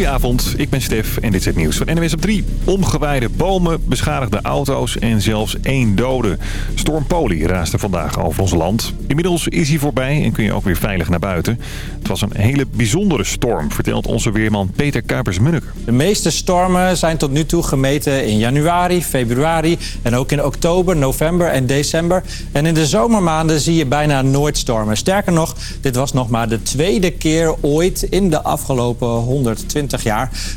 Goedenavond, ik ben Stef en dit is het nieuws van NWS op 3. Omgewaaide bomen, beschadigde auto's en zelfs één dode. Storm Poli raasde vandaag over ons land. Inmiddels is hij voorbij en kun je ook weer veilig naar buiten. Het was een hele bijzondere storm, vertelt onze weerman Peter Kuipers-Munneke. De meeste stormen zijn tot nu toe gemeten in januari, februari en ook in oktober, november en december. En in de zomermaanden zie je bijna nooit stormen. Sterker nog, dit was nog maar de tweede keer ooit in de afgelopen 120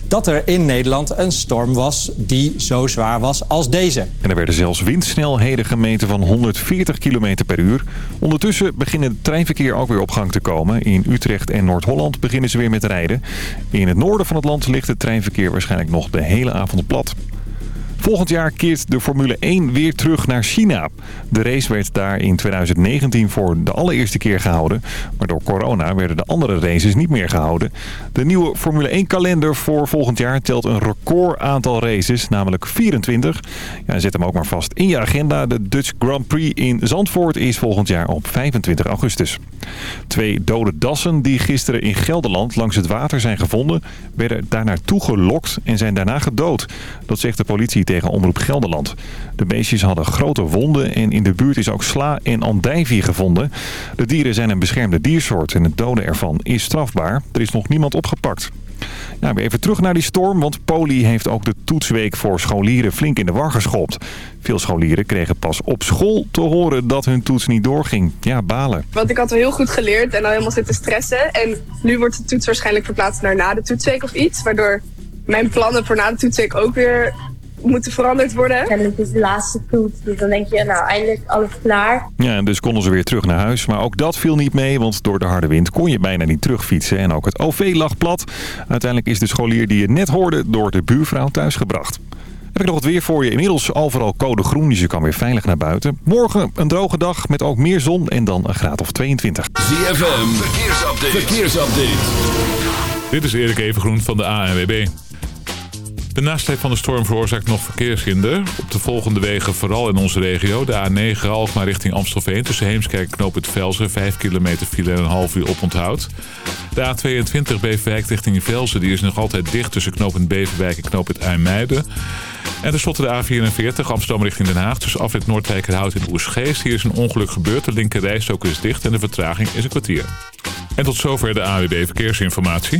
dat er in Nederland een storm was die zo zwaar was als deze. En er werden zelfs windsnelheden gemeten van 140 km per uur. Ondertussen begint het treinverkeer ook weer op gang te komen. In Utrecht en Noord-Holland beginnen ze weer met rijden. In het noorden van het land ligt het treinverkeer waarschijnlijk nog de hele avond plat. Volgend jaar keert de Formule 1 weer terug naar China. De race werd daar in 2019 voor de allereerste keer gehouden. Maar door corona werden de andere races niet meer gehouden. De nieuwe Formule 1 kalender voor volgend jaar telt een record aantal races, namelijk 24. Ja, zet hem ook maar vast in je agenda. De Dutch Grand Prix in Zandvoort is volgend jaar op 25 augustus. Twee dode dassen die gisteren in Gelderland langs het water zijn gevonden... werden daar naartoe gelokt en zijn daarna gedood. Dat zegt de politie Omroep Gelderland. De beestjes hadden grote wonden en in de buurt is ook sla en andijvie gevonden. De dieren zijn een beschermde diersoort en het doden ervan is strafbaar. Er is nog niemand opgepakt. Nou, weer even terug naar die storm, want Poli heeft ook de toetsweek voor scholieren flink in de war geschopt. Veel scholieren kregen pas op school te horen dat hun toets niet doorging. Ja, balen. Want ik had al heel goed geleerd en al helemaal zitten stressen. En nu wordt de toets waarschijnlijk verplaatst naar na de toetsweek of iets. Waardoor mijn plannen voor na de toetsweek ook weer moeten veranderd worden. En het is de laatste toets, dus dan denk je, nou eindelijk alles klaar. Ja, en dus konden ze weer terug naar huis. Maar ook dat viel niet mee, want door de harde wind kon je bijna niet terugfietsen. En ook het OV lag plat. Uiteindelijk is de scholier die je net hoorde door de buurvrouw thuisgebracht. Heb ik nog wat weer voor je. Inmiddels overal code groen, dus je kan weer veilig naar buiten. Morgen een droge dag met ook meer zon en dan een graad of 22. ZFM, verkeersupdate. verkeersupdate. Dit is Erik Evengroen van de ANWB. De nasleep van de storm veroorzaakt nog verkeershinder. Op de volgende wegen, vooral in onze regio. De A9 Alkmaar richting Amstelveen. Tussen Heemskerk en Knoop het Velzen. 5 kilometer file en een half uur oponthoud. De A22 Beverwijk richting Velzen. Die is nog altijd dicht tussen knooppunt Beverwijk en knooppunt IJmuiden. En tenslotte de A44 Amsterdam richting Den Haag. Tussen afrit Noordwijkerhout en Oersgeest. Hier is een ongeluk gebeurd. De linker rijstok is dicht en de vertraging is een kwartier. En tot zover de AWB Verkeersinformatie.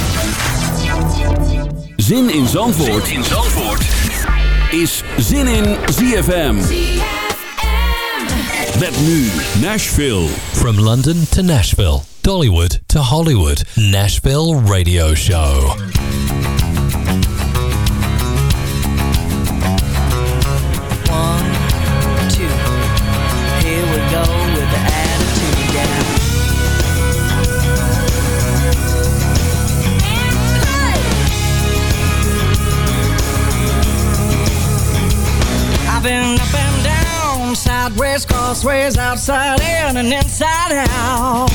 Zin in Zandvoort, zin in Zandvoort. is Zin in ZFM. Met nu Nashville. From London to Nashville, Dollywood to Hollywood, Nashville Radio Show. Crossways, outside in and inside out.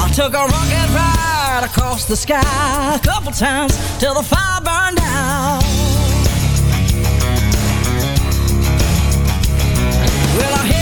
I took a rocket ride across the sky a couple times till the fire burned out. Well, I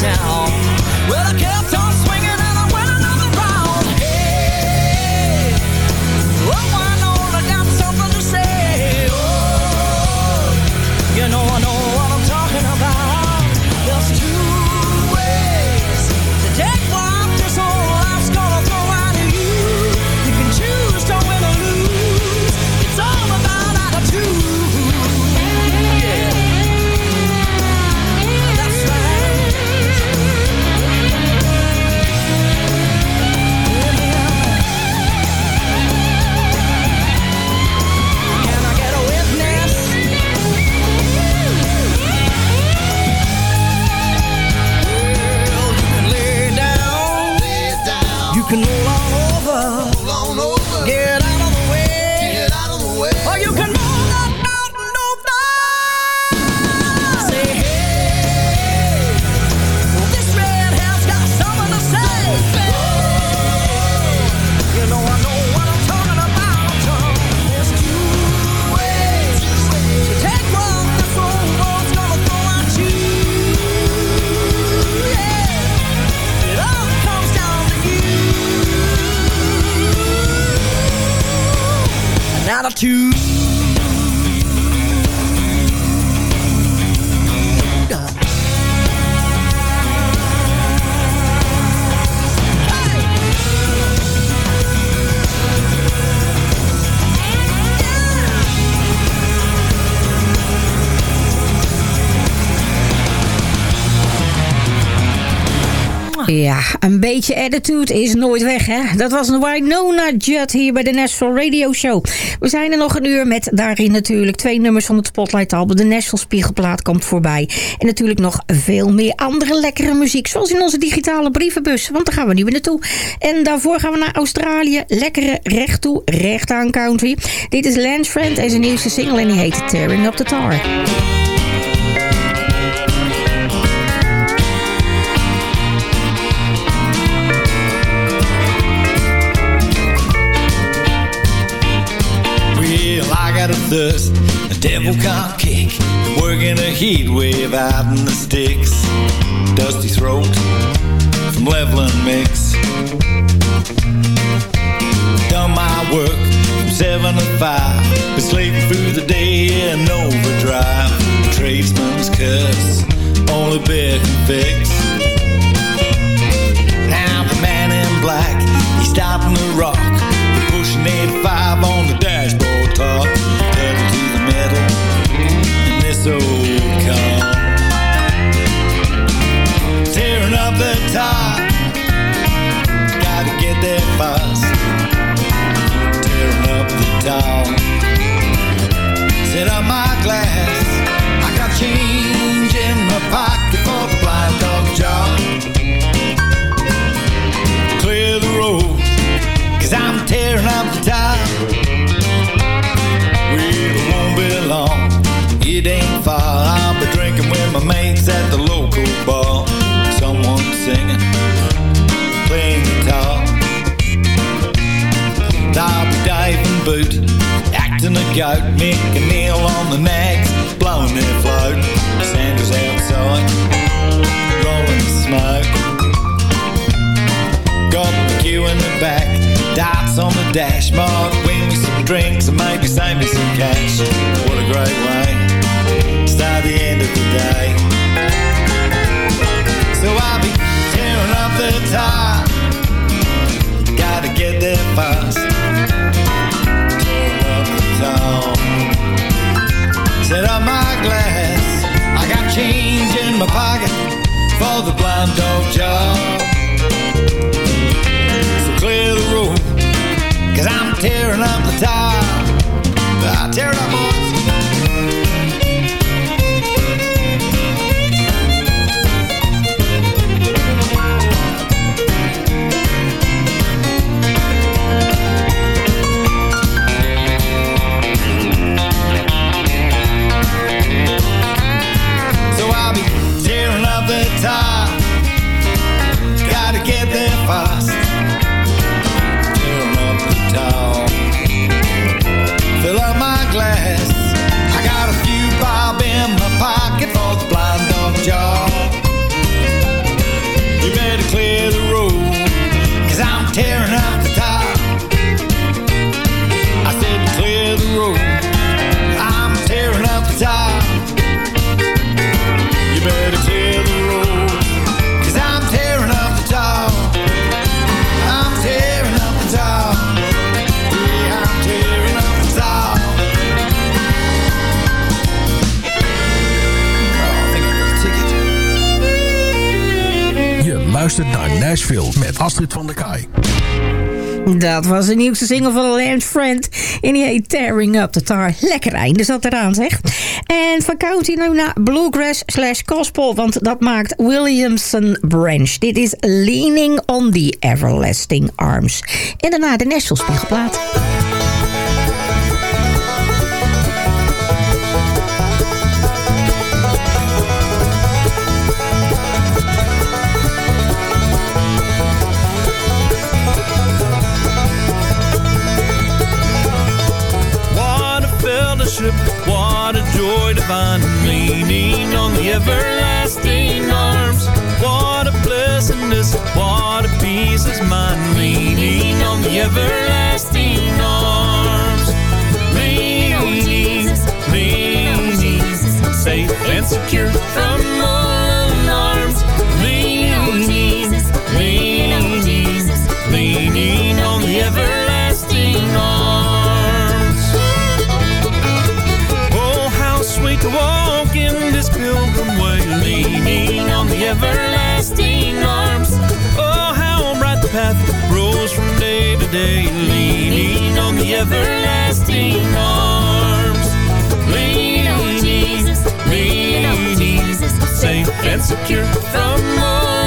down. Een beetje attitude is nooit weg, hè? Dat was een Winona Judd hier bij de Nashville Radio Show. We zijn er nog een uur met daarin natuurlijk twee nummers van het Spotlight album. De Nashville Spiegelplaat komt voorbij. En natuurlijk nog veel meer andere lekkere muziek. Zoals in onze digitale brievenbus, want daar gaan we nu weer naartoe. En daarvoor gaan we naar Australië. Lekkere recht toe, recht aan country. Dit is Lance Friend en zijn nieuwste single en die heet Tearing Up the Tar. Devil can't kick. Working a heat wave out in the sticks. Dusty throat from leveling mix. Done my work from seven to five. Been slaving through the day in overdrive. Tradesman's curse, only bear can fix. Now the man in black, he's stopping the rock. Pushing 85 on the dashboard top. Old car. Tearing up the top. Gotta get there fast. Tearing up the top. Set up my glass. Goat, making nail on the nags, blowing their float. Sanders outside, rolling the smoke. Got the queue in the back, darts on the dash mark. Win me some drinks and maybe save me some cash. What a great way to start the end of the day. So I'll be tearing up the top. Gotta get there fast. For the blind dog job. So clear the road, cause I'm tearing up the top. I tear it up, boys. Nashville met Astrid van der Kaai. Dat was de nieuwste single van Lance Friend. En die heet Tearing Up the Tar. Lekker einde zat eraan, zeg. En van country nu naar bluegrass slash gospel. Want dat maakt Williamson Branch. Dit is Leaning on the Everlasting Arms. En daarna de Nashville Spiegelplaat. Secure from all alarms. Leaning on Jesus, leaning on Jesus, leaning on the everlasting arms. Oh, how sweet to walk in this pilgrim way, leaning on the everlasting arms. Oh, how bright the path grows from day to day, leaning on the everlasting arms. Safe and secure from all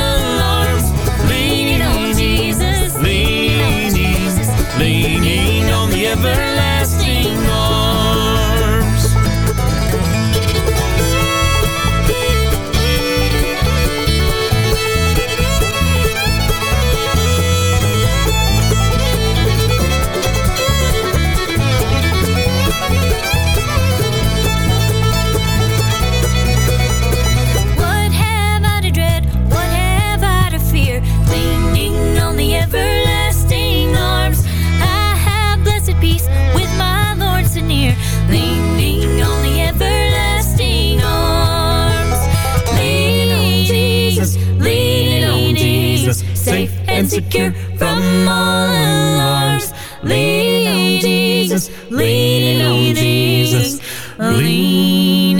secure from all alarms. Leaning on Jesus, leaning on Jesus, leaning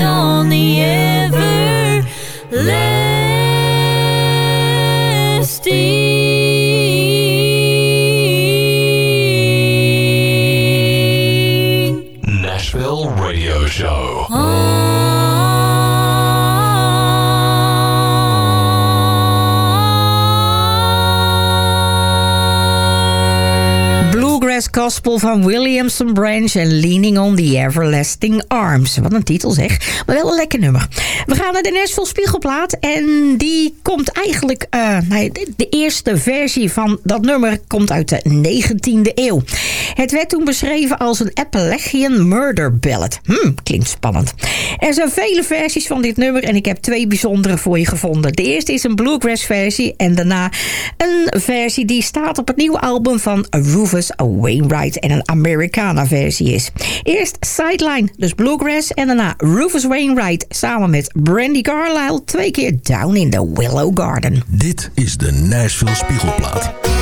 on the everlasting. Van Williamson Branch en Leaning on the Everlasting Arms. Wat een titel zeg, maar wel een lekker nummer. We gaan naar de Nashville Spiegelplaat en die komt eigenlijk... eh, de eerste versie van dat nummer komt uit de 19e eeuw. Het werd toen beschreven als een Appalachian Murder Ballad. Hmm, klinkt spannend. Er zijn vele versies van dit nummer en ik heb twee bijzondere voor je gevonden. De eerste is een bluegrass versie en daarna een versie die staat op het nieuwe album van Rufus Wainwright en een Americana versie is. Eerst Sideline, dus bluegrass en daarna Rufus Wainwright samen met Brandy Carlisle twee keer Down in the Willow Garden. Dit is de Nashville Spiegelplaat.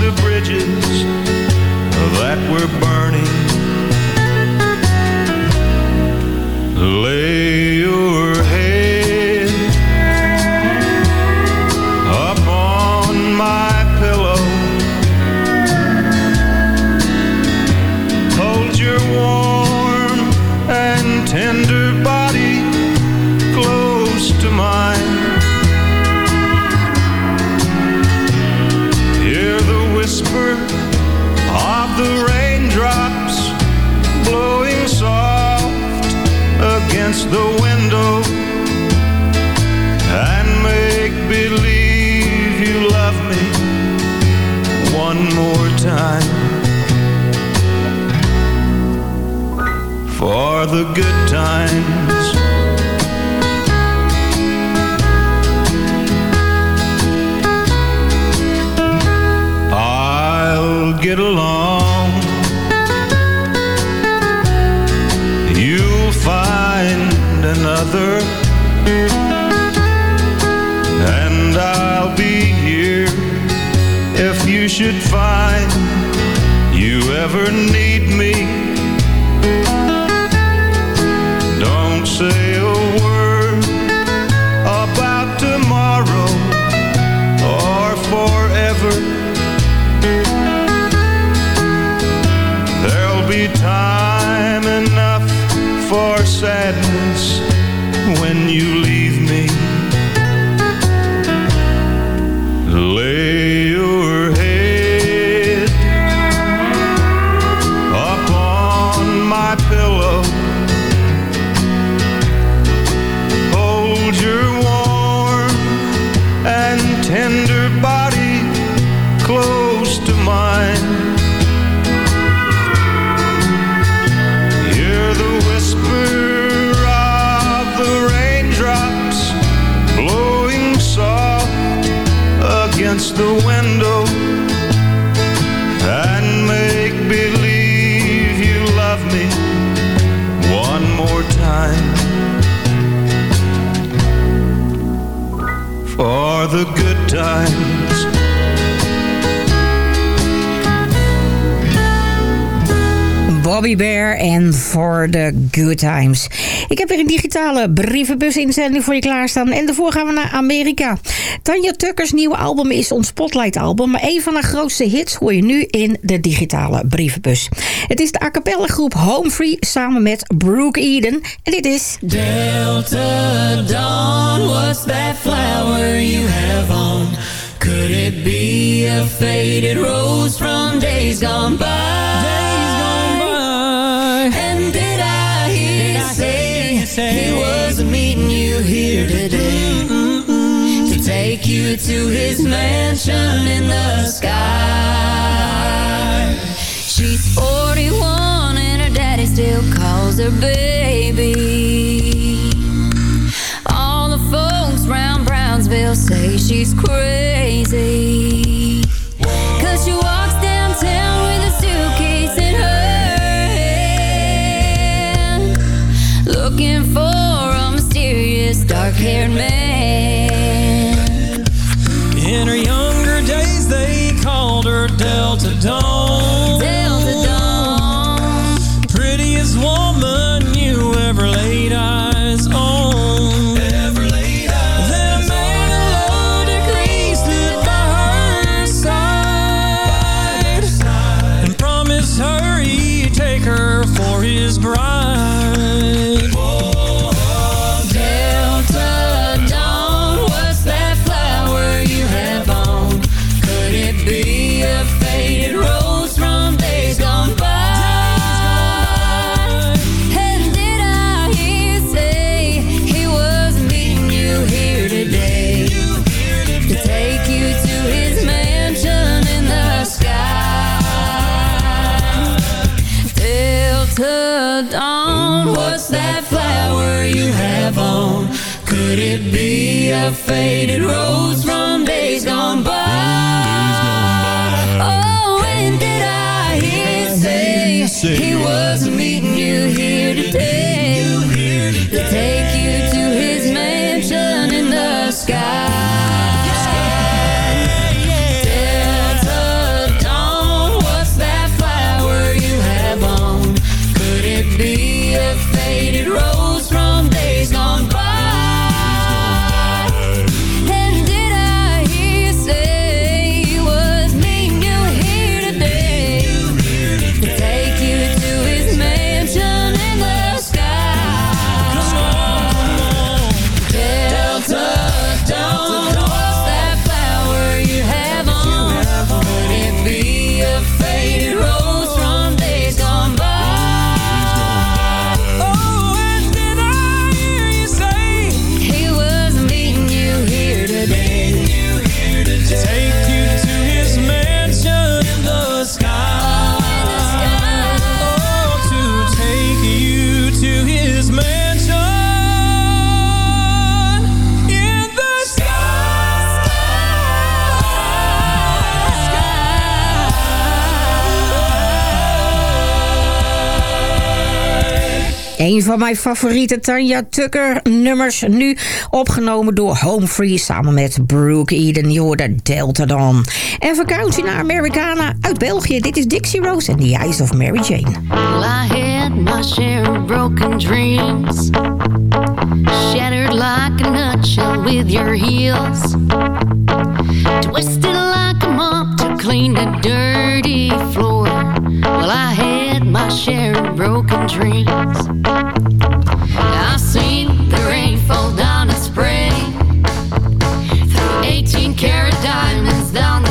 the bridges that were burning. the window and make believe you love me one more time. For the good times. I'll get along. another. And I'll be here If you should find You ever need me. Bobby Bear en For the Good Times. Ik heb weer een digitale brievenbus inzending voor je klaarstaan. En daarvoor gaan we naar Amerika. Tanja Tuckers nieuwe album is ons Spotlight album. Maar een van haar grootste hits hoor je nu in de digitale brievenbus. Het is de a cappella groep Home Free samen met Brooke Eden. En dit is... Delta Dawn, that flower you have on? Could it be a faded rose from days gone by? Say, he was meeting you here today to take you to his mansion in the sky? She's 41 and her daddy still calls her baby. All the folks round Brownsville say she's crazy. Dawn. A faded rose from days gone by? Oh, and did I hear say he was meeting you here today to take you to his mansion in the sky? van mijn favoriete Tanja Tucker nummers. Nu opgenomen door Home Free samen met Brooke Eden. Je hoorde Delta Dawn. En vakantie naar Americana uit België. Dit is Dixie Rose en The Eyes of Mary Jane. Well, I had my share of broken dreams. Shattered like a nutshell with your heels. Twisted like a mop to clean the dirty floor. Well, I had my share of broken dreams. I've seen the rain fall down and spray through 18 karat diamonds down the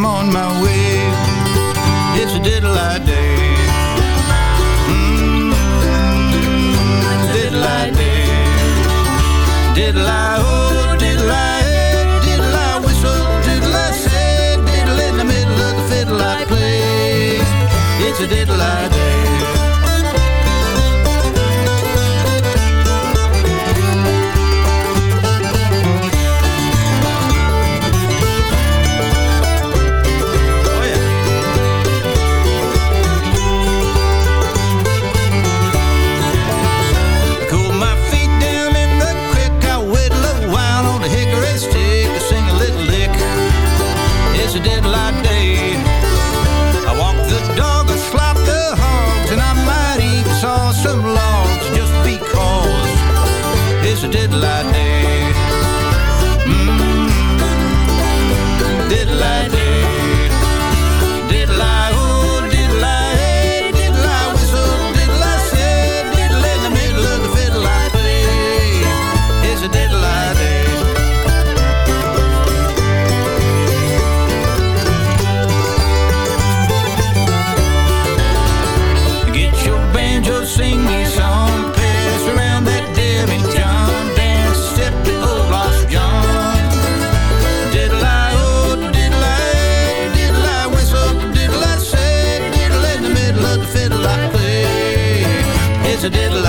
I'm on my way.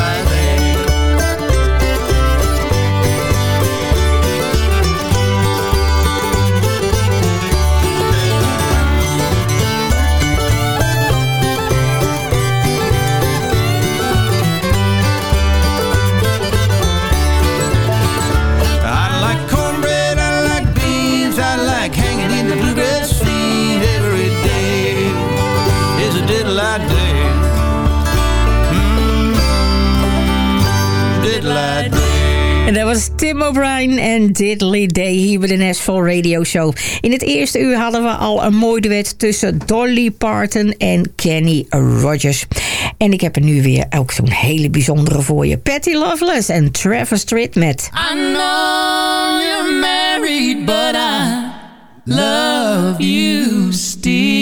my name. Tim O'Brien en Diddley Day hier bij de Nashville Radio Show. In het eerste uur hadden we al een mooi duet tussen Dolly Parton en Kenny Rogers. En ik heb er nu weer ook zo'n hele bijzondere voor je. Patty Loveless en Travis Tritt met... I know you're married, but I love you still.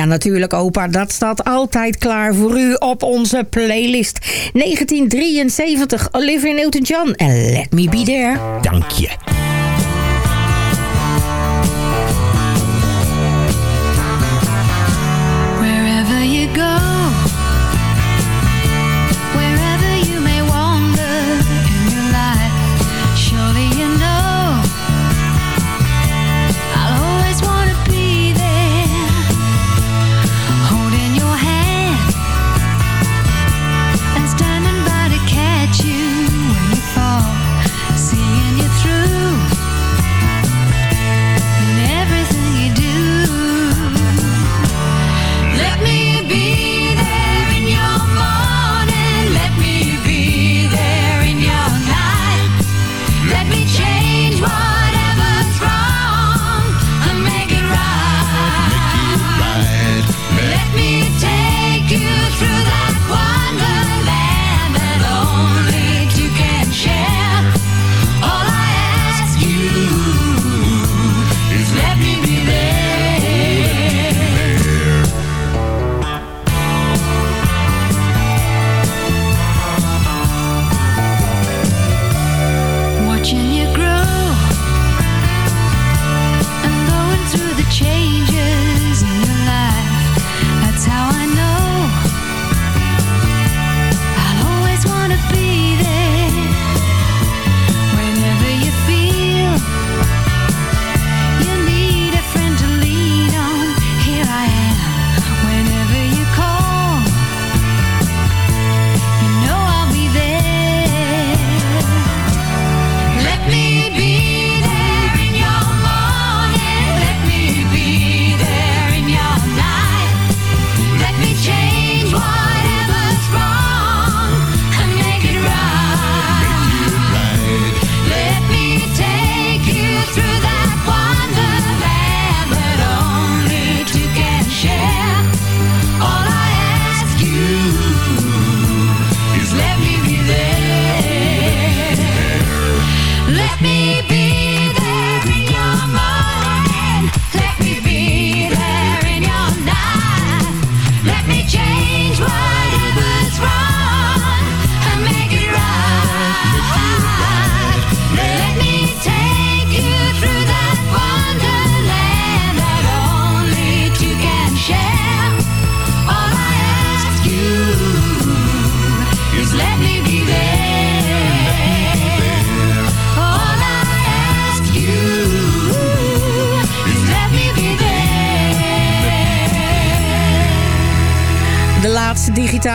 Ja, natuurlijk opa, dat staat altijd klaar voor u op onze playlist. 1973, Olivia Newton-John en Let Me Be There. Dank je.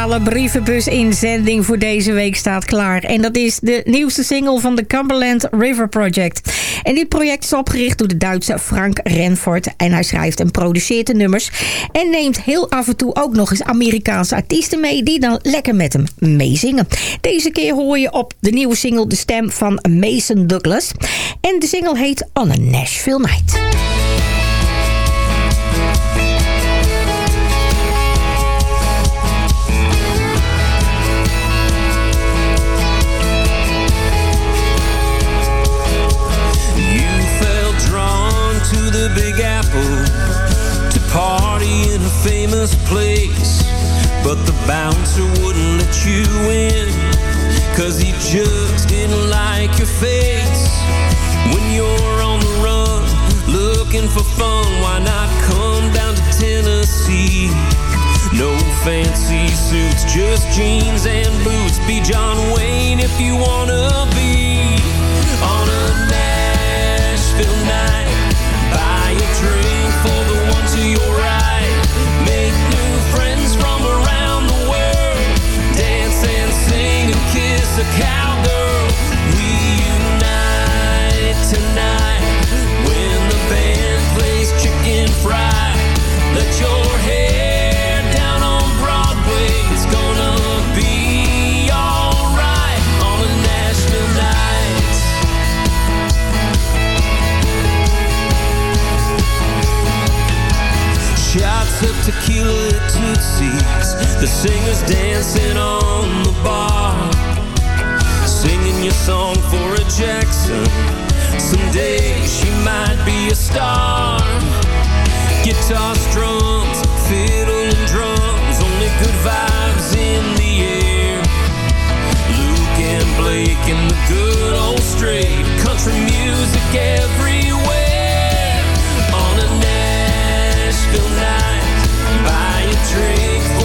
Digitale brievenbus-inzending voor deze week staat klaar. En dat is de nieuwste single van de Cumberland River Project. En dit project is opgericht door de Duitse Frank Renfort. En hij schrijft en produceert de nummers. En neemt heel af en toe ook nog eens Amerikaanse artiesten mee... die dan lekker met hem meezingen. Deze keer hoor je op de nieuwe single de stem van Mason Douglas. En de single heet On a Nashville Night. Famous place. But the bouncer wouldn't let you in, cause he just didn't like your face. When you're on the run, looking for fun, why not come down to Tennessee? No fancy suits, just jeans and boots. Be John Wayne if you wanna be on a Nashville night. Buy a drink tequila Tootsie's. The singers dancing on the bar. Singing your song for a Jackson. Someday she might be a star. Guitar strums, fiddle and drums. Only good vibes in the air. Luke and Blake in the good old Strait. Country music everywhere. On a Nashville night. Buy a drink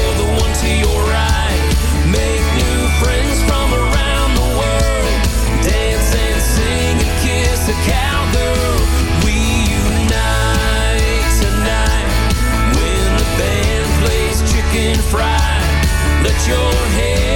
Let your hair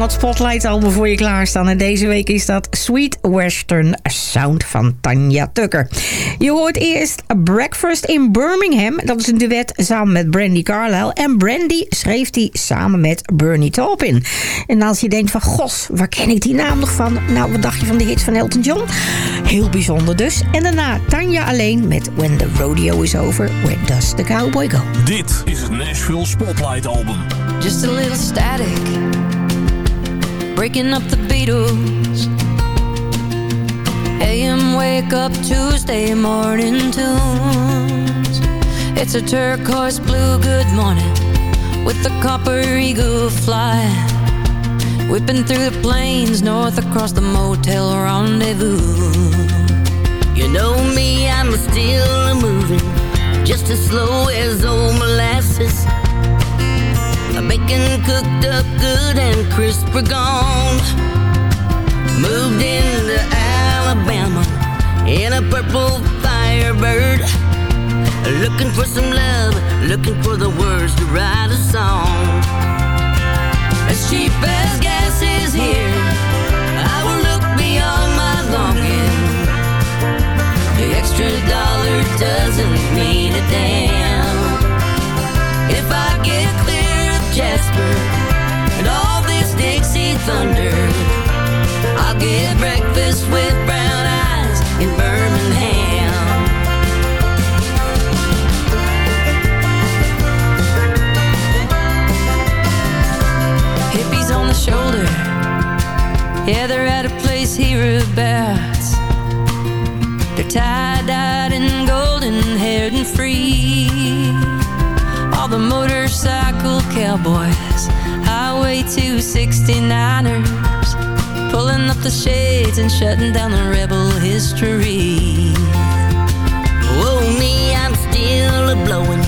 van het Spotlight album voor je klaarstaan. En deze week is dat Sweet Western Sound van Tanya Tucker. Je hoort eerst Breakfast in Birmingham. Dat is een duet samen met Brandy Carlisle. En Brandy schreef die samen met Bernie Taupin. En als je denkt van, gos, waar ken ik die naam nog van? Nou, wat dacht je van de hits van Elton John? Heel bijzonder dus. En daarna Tanya alleen met When the Rodeo is Over, Where Does the Cowboy Go? Dit is het Nashville Spotlight Album. Just a little static Breaking up the Beatles. AM wake up Tuesday morning tunes. It's a turquoise blue good morning With the copper eagle fly Whipping through the plains north across the motel rendezvous. You know me, I'm still a moving, just as slow as old molasses. Bacon cooked up good and crisp are gone. Moved into Alabama, in a purple firebird. Looking for some love, looking for the words to write a song. As cheap as gas is here, I will look beyond my longing. The extra dollar doesn't mean a damn. If I get clear Jasper and all this Dixie thunder, I'll get breakfast with brown eyes in Birmingham. hippies on the shoulder. Yeah, they're at a place hereabouts. They're tie-dyed and golden haired and free. The motorcycle cowboys, Highway 269ers, pulling up the shades and shutting down the rebel history. Whoa, me, I'm still a blowing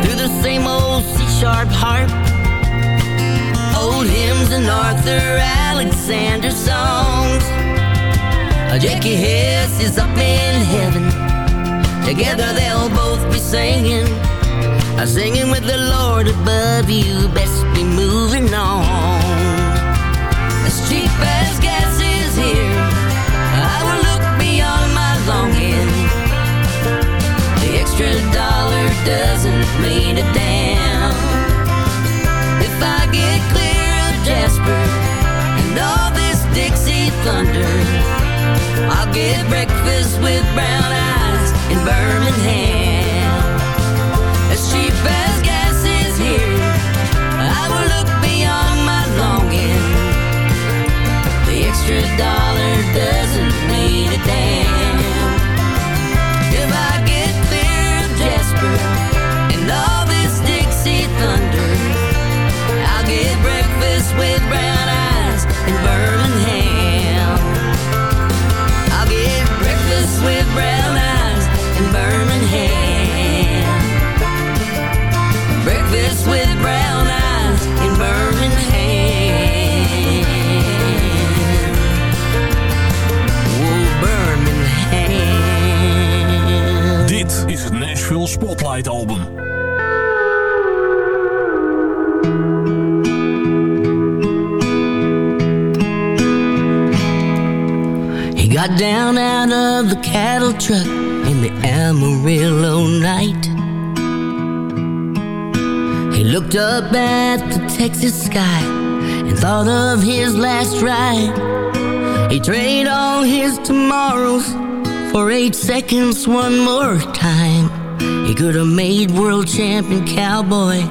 through the same old C-sharp harp. Old hymns and Arthur Alexander songs. Jackie Hess is up in heaven. Together they'll both be singing. Singing with the Lord above you, best be moving on. Texas sky and thought of his last ride. He traded all his tomorrows for eight seconds one more time. He could have made world champion cowboy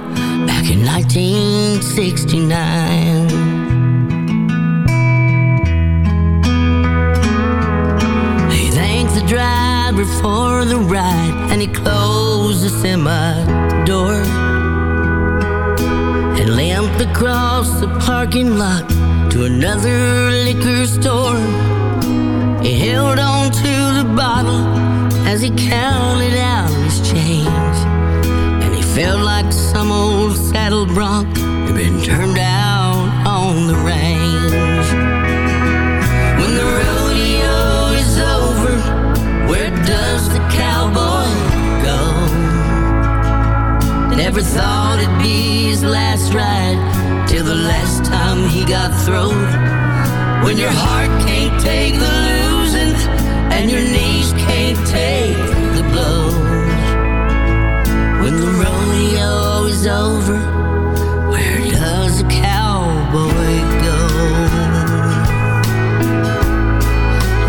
back in 1969. He thanked the driver for the ride and he closed the semi door across the parking lot to another liquor store. He held on to the bottle as he counted out his change and he felt like some old saddle bronc had been turned out on the range. Never thought it'd be his last ride till the last time he got thrown. When your heart can't take the losing and your knees can't take the blows. When the rodeo is over, where does a cowboy go?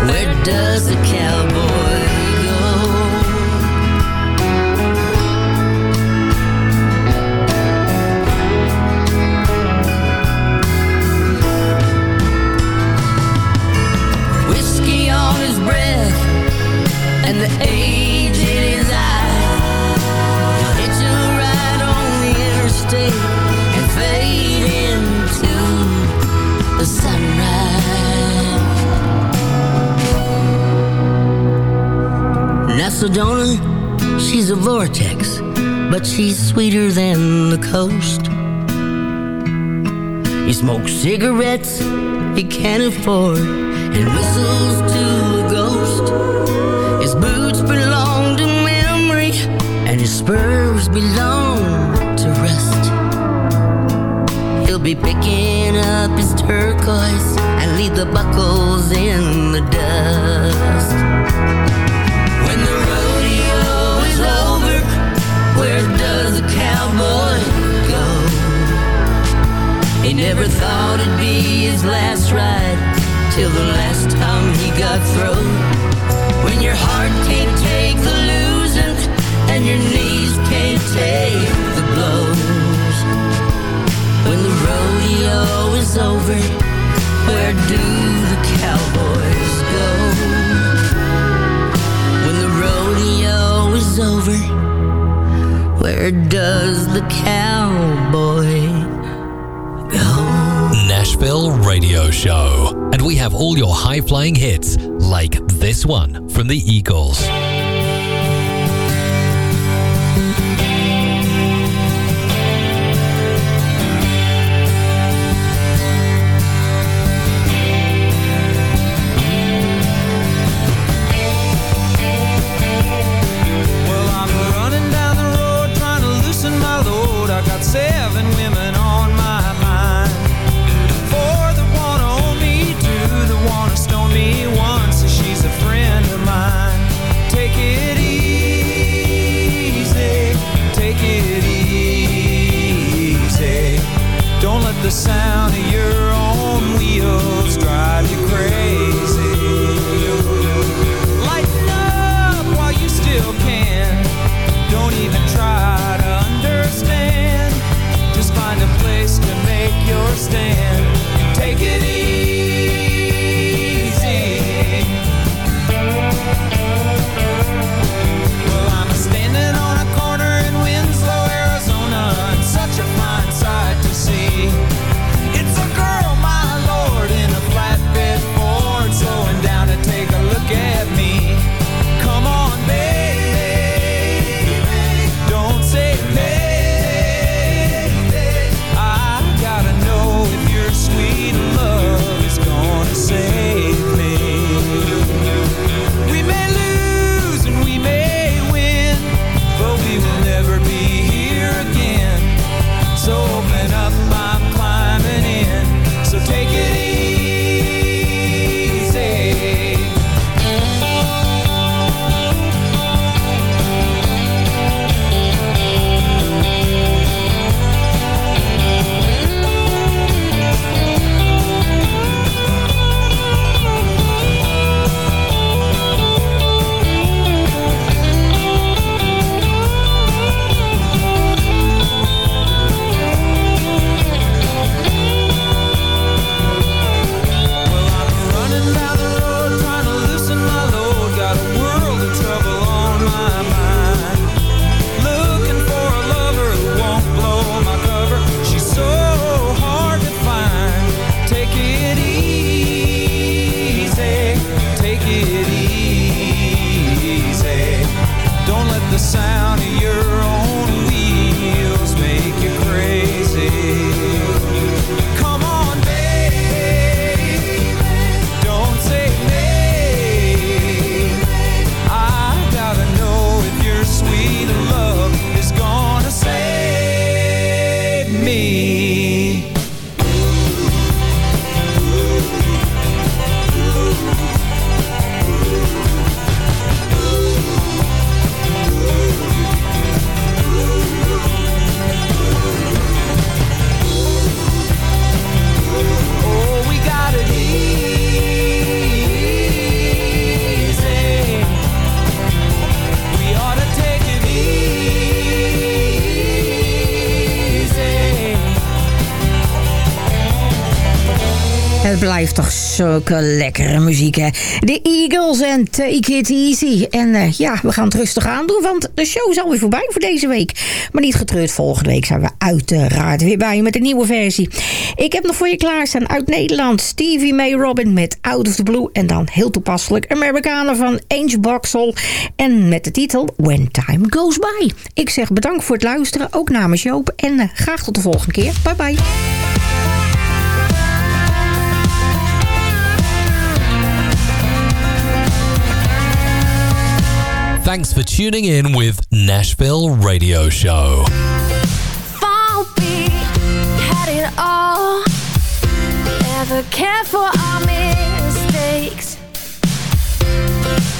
Where does a cowboy Sedona, she's a vortex, but she's sweeter than the coast. He smokes cigarettes he can't afford and whistles to a ghost. His boots belong to memory, and his spurs belong to rust. He'll be picking up his turquoise and leave the buckles in the dust. When the rodeo is over, where does the cowboy go? He never thought it'd be his last ride till the last time he got thrown. When your heart can't take the losing and your knees can't take the blows. When the rodeo is over, where do the cowboys go? When the rodeo is over, where does the cowboy Nashville Radio Show. And we have all your high flying hits, like this one from the Eagles. Lekkere muziek, hè? De Eagles en Take It Easy. En eh, ja, we gaan het rustig aan doen, want de show is alweer voorbij voor deze week. Maar niet getreurd, volgende week zijn we uiteraard weer bij je met een nieuwe versie. Ik heb nog voor je klaarstaan uit Nederland Stevie May Robin met Out of the Blue. En dan heel toepasselijk Amerikanen van Ange Boxel. En met de titel When Time Goes By. Ik zeg bedankt voor het luisteren, ook namens Joop. En eh, graag tot de volgende keer. Bye bye. Thanks for tuning in with Nashville Radio Show. Had it all. Never for our mistakes.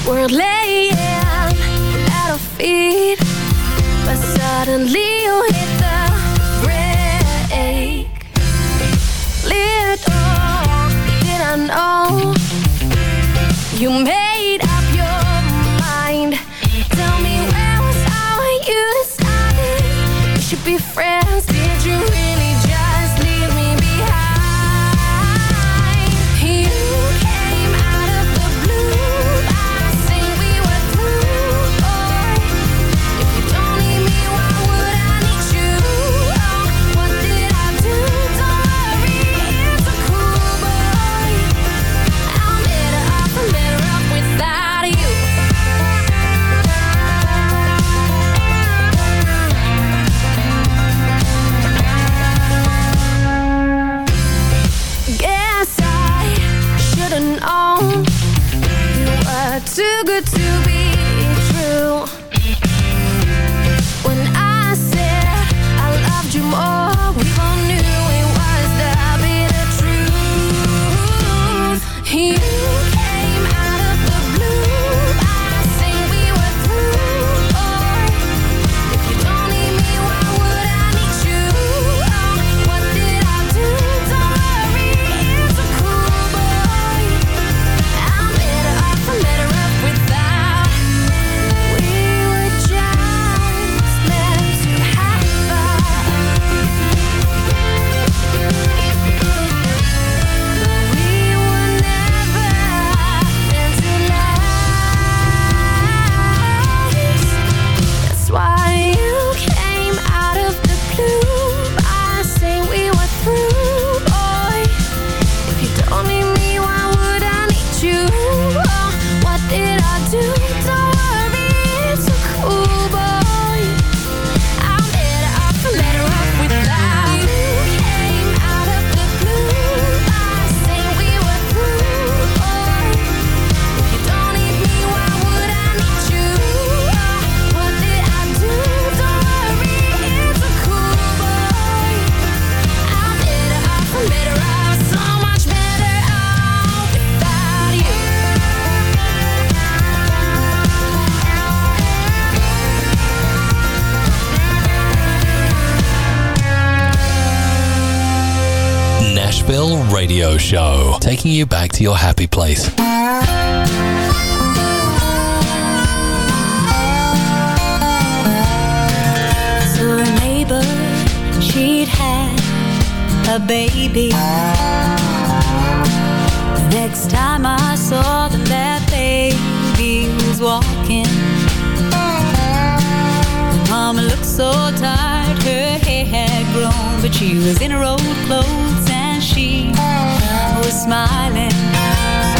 We're laying at our feet, but suddenly you hit the. Little did I know you made. be friends? Did you Radio Show, taking you back to your happy place. So a neighbor, she'd had a baby. The next time I saw that that baby was walking, mama looked so tired, her hair had grown, but she was in her old clothes smiling.